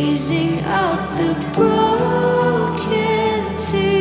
raising up the broken tears.